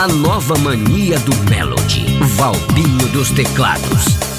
A nova mania do Melody. Valbinho dos teclados.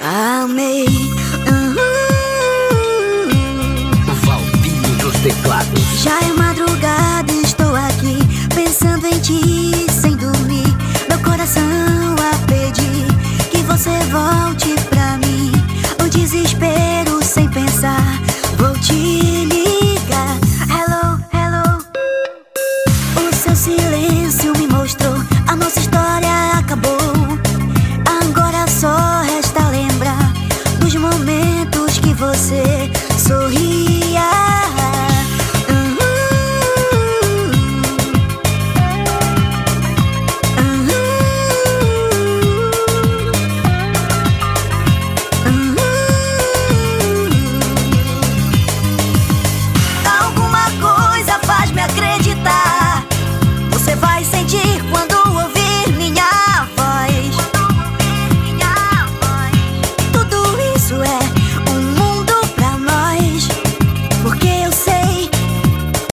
Amei. Valbinho dos teclados. Já é madrugada, estou aqui pensando em ti sem dormir. Meu coração a pedir que você volte pra mim. O desespero so he